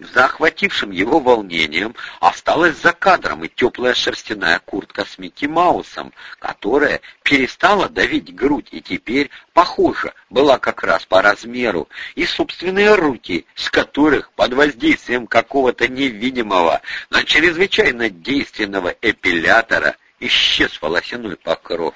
Захватившим его волнением осталась за кадром и теплая шерстяная куртка с Микки Маусом, которая перестала давить грудь и теперь, похоже, была как раз по размеру, и собственные руки, с которых под воздействием какого-то невидимого, но чрезвычайно действенного эпилятора исчез волосяной покров.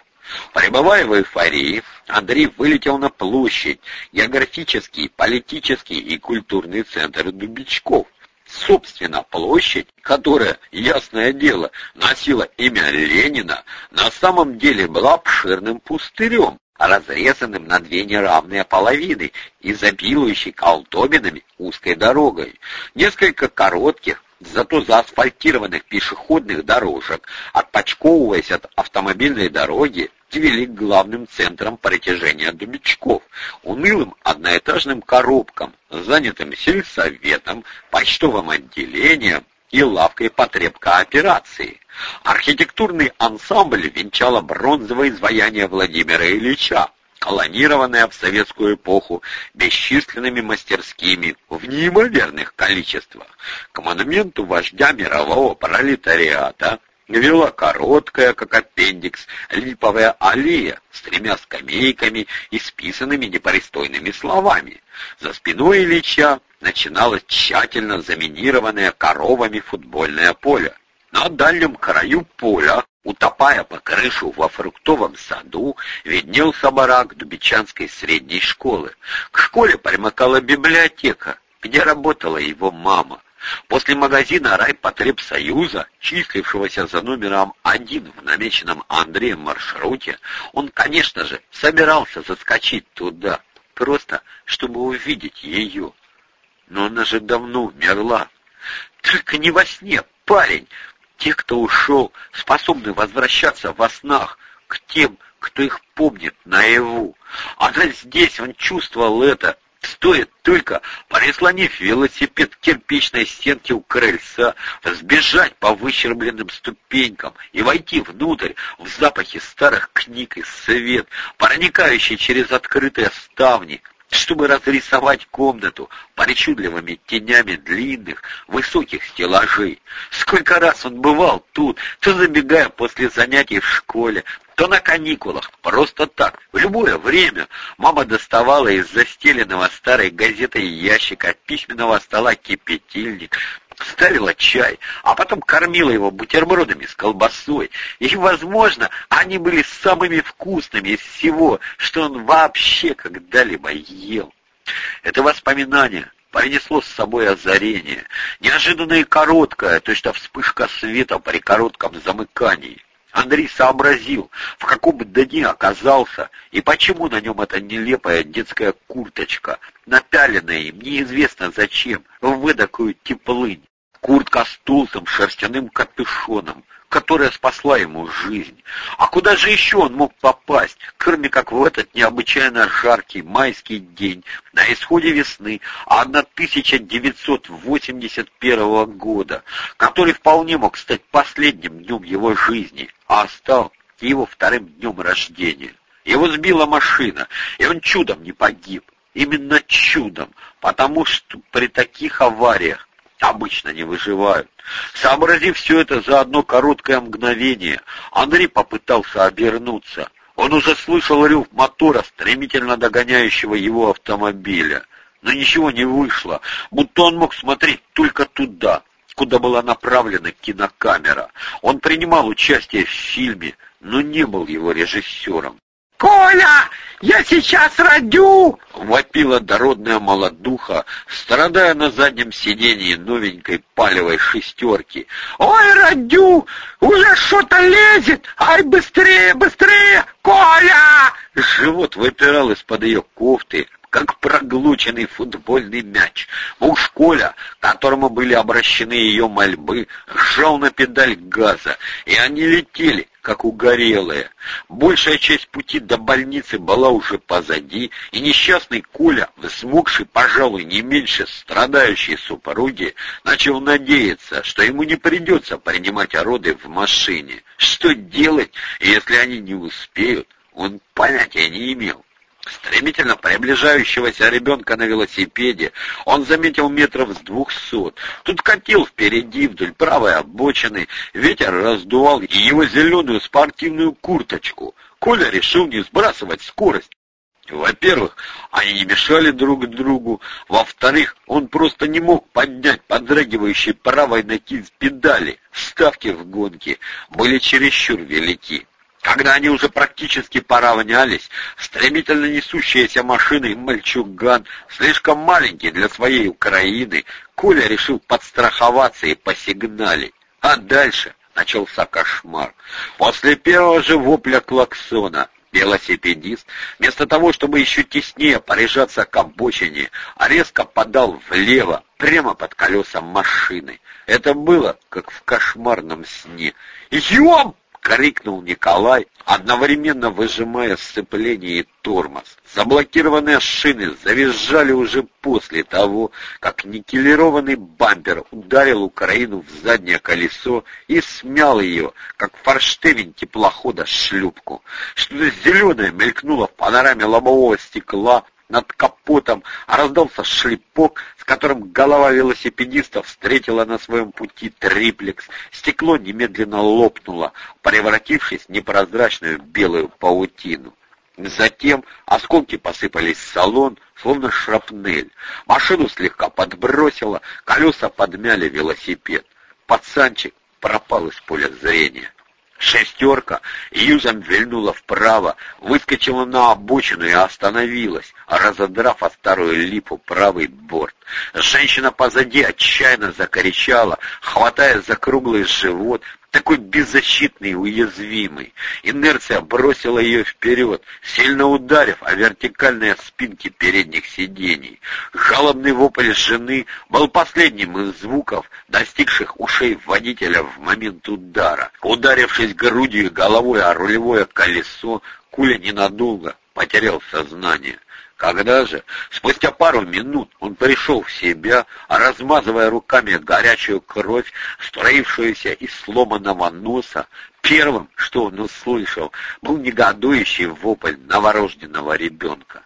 Пребывая в эйфории, Андрей вылетел на площадь, географический, политический и культурный центр Дубичков. Собственно, площадь, которая, ясное дело, носила имя Ленина, на самом деле была обширным пустырем, разрезанным на две неравные половины, изобилующей колдобинами узкой дорогой. Несколько коротких, зато заасфальтированных пешеходных дорожек, отпочковываясь от автомобильной дороги, вели к главным центрам притяжения дубичков, унылым одноэтажным коробкам, занятым сельсоветом, почтовым отделением и лавкой потреб кооперации. Архитектурный ансамбль венчало бронзовое изваяние Владимира Ильича, колонированная в советскую эпоху бесчисленными мастерскими в неимоверных количествах. К монументу вождя мирового пролетариата вела короткая, как аппендикс, липовая аллея с тремя скамейками и списанными непристойными словами. За спиной Ильича начиналось тщательно заминированное коровами футбольное поле. На дальнем краю поля Утопая по крышу во фруктовом саду, виднелся барак Дубичанской средней школы. К школе примыкала библиотека, где работала его мама. После магазина райпотребсоюза, числившегося за номером один в намеченном Андреем маршруте, он, конечно же, собирался заскочить туда, просто чтобы увидеть ее. Но она же давно умерла. Только не во сне, парень, те, кто ушел, способны возвращаться во снах к тем, кто их помнит наяву. А здесь он чувствовал это, Стоит только, прислонив велосипед к кирпичной стенке у крыльца, сбежать по выщербленным ступенькам и войти внутрь в запахе старых книг и свет, проникающий через открытые ставни, чтобы разрисовать комнату причудливыми тенями длинных, высоких стеллажей. Сколько раз он бывал тут, то забегая после занятий в школе, то на каникулах, просто так, в любое время, мама доставала из застеленного старой газетой ящика от письменного стола кипятильник, ставила чай, а потом кормила его бутербродами с колбасой. И, возможно, они были самыми вкусными из всего, что он вообще когда-либо ел. Это воспоминание принесло с собой озарение, неожиданное и короткое, точно вспышка света при коротком замыкании. Андрей сообразил, в каком дне оказался и почему на нем эта нелепая детская курточка, напяленная им неизвестно зачем, в эдакую теплынь. Куртка с толстым шерстяным капюшоном, которая спасла ему жизнь. А куда же еще он мог попасть, кроме как в этот необычайно жаркий майский день на исходе весны 1981 года, который вполне мог стать последним днем его жизни, а стал его вторым днем рождения. Его сбила машина, и он чудом не погиб. Именно чудом, потому что при таких авариях обычно не выживают. Сообразив все это за одно короткое мгновение, Андрей попытался обернуться. Он уже слышал рев мотора, стремительно догоняющего его автомобиля. Но ничего не вышло, будто он мог смотреть только туда, куда была направлена кинокамера. Он принимал участие в фильме, но не был его режиссером. «Коля, я сейчас родю!» — вопила дородная молодуха, страдая на заднем сиденье новенькой палевой шестерки. «Ой, родю! Уже что-то лезет! Ай, быстрее, быстрее! Коля!» Живот выпирал из-под ее кофты, как проглоченный футбольный мяч. Муж Коля, к которому были обращены ее мольбы, сжал на педаль газа, и они летели, как угорелые. Большая часть пути до больницы была уже позади, и несчастный Коля, взмокший, пожалуй, не меньше страдающей супруги, начал надеяться, что ему не придется принимать роды в машине. Что делать, если они не успеют, он понятия не имел. Стремительно приближающегося ребенка на велосипеде он заметил метров с двухсот. Тут катил впереди вдоль правой обочины, ветер раздувал его зеленую спортивную курточку. Коля решил не сбрасывать скорость. Во-первых, они не мешали друг другу. Во-вторых, он просто не мог поднять подрагивающей правой ноги с педали. Ставки в гонке были чересчур велики. Когда они уже практически поравнялись, стремительно несущаяся машина и мальчуган, слишком маленький для своей Украины, Коля решил подстраховаться и посигналить. А дальше начался кошмар. После первого же вопля клаксона велосипедист, вместо того, чтобы еще теснее порежаться к обочине, резко подал влево, прямо под колесом машины. Это было, как в кошмарном сне. «Ём!» — крикнул Николай, одновременно выжимая сцепление и тормоз. Заблокированные шины завизжали уже после того, как никелированный бампер ударил Украину в заднее колесо и смял ее, как форштевень теплохода шлюпку. Что-то зеленое мелькнуло в панораме лобового стекла, над капотом, раздался шлепок, с которым голова велосипедиста встретила на своем пути триплекс. Стекло немедленно лопнуло, превратившись в непрозрачную белую паутину. Затем осколки посыпались в салон, словно шрапнель. Машину слегка подбросило, колеса подмяли велосипед. Пацанчик пропал из поля зрения. Шестерка юзом вильнула вправо, выскочила на обочину и остановилась, разодрав от вторую липу правый борт. Женщина позади отчаянно закричала, хватая за круглый живот, такой беззащитный уязвимый. Инерция бросила ее вперед, сильно ударив о вертикальные спинки передних сидений. Жалобный вопль жены был последним из звуков, достигших ушей водителя в момент удара. Ударившись грудью и головой о рулевое колесо, Куля ненадолго потерял сознание. Когда же, спустя пару минут, он пришел в себя, размазывая руками горячую кровь, строившуюся из сломанного носа, первым, что он услышал, был негодующий вопль новорожденного ребенка.